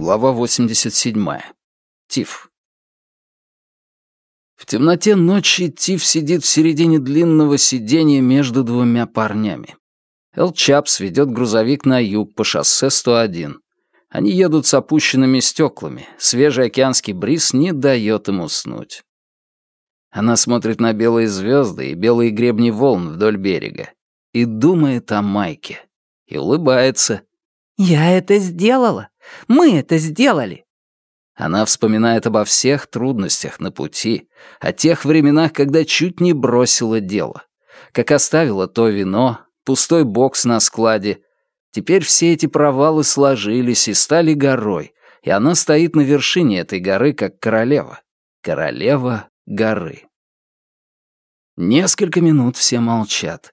Глава 87. Тиф. В темноте ночи Тиф сидит в середине длинного сиденья между двумя парнями. Эл Чапс ведет грузовик на юг по шоссе 101. Они едут с опущенными стеклами. Свежий океанский бриз не дает им уснуть. Она смотрит на белые звезды и белые гребни волн вдоль берега и думает о Майке. И улыбается. «Я это сделала! Мы это сделали!» Она вспоминает обо всех трудностях на пути, о тех временах, когда чуть не бросила дело. Как оставила то вино, пустой бокс на складе. Теперь все эти провалы сложились и стали горой, и она стоит на вершине этой горы, как королева. Королева горы. Несколько минут все молчат.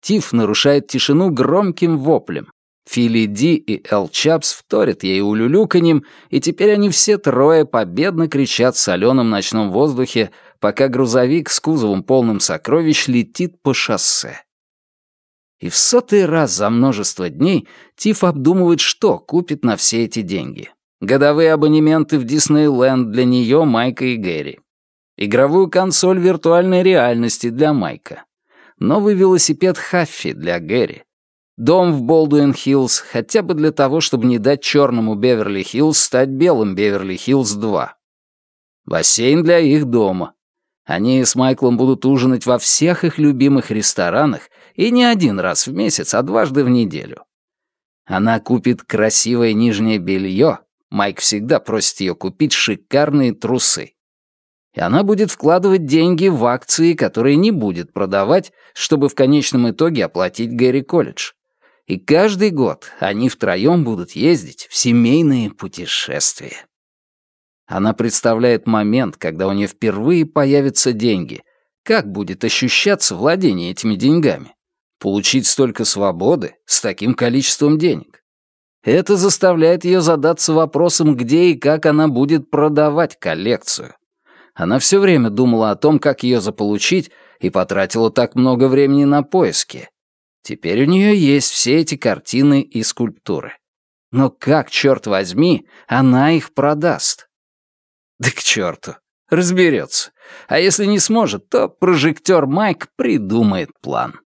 Тиф нарушает тишину громким воплем. Фили Ди и Эл Чапс вторят ей улюлюканьем, и теперь они все трое победно кричат в соленом ночном воздухе, пока грузовик с кузовом полным сокровищ летит по шоссе. И в сотый раз за множество дней Тиф обдумывает, что купит на все эти деньги. Годовые абонементы в Диснейленд для нее, Майка и Гэри. Игровую консоль виртуальной реальности для Майка. Новый велосипед Хаффи для Гэри Дом в Болдуин-Хиллз хотя бы для того, чтобы не дать черному Беверли-Хиллз стать белым Беверли-Хиллз-2. Бассейн для их дома. Они с Майклом будут ужинать во всех их любимых ресторанах и не один раз в месяц, а дважды в неделю. Она купит красивое нижнее белье. Майк всегда просит ее купить шикарные трусы. И она будет вкладывать деньги в акции, которые не будет продавать, чтобы в конечном итоге оплатить Гэри колледж и каждый год они втроем будут ездить в семейные путешествия. Она представляет момент, когда у нее впервые появятся деньги. Как будет ощущаться владение этими деньгами? Получить столько свободы с таким количеством денег? Это заставляет ее задаться вопросом, где и как она будет продавать коллекцию. Она все время думала о том, как ее заполучить, и потратила так много времени на поиски. Теперь у нее есть все эти картины и скульптуры. Но как, черт возьми, она их продаст? Да к черту, разберется. А если не сможет, то прожектор Майк придумает план.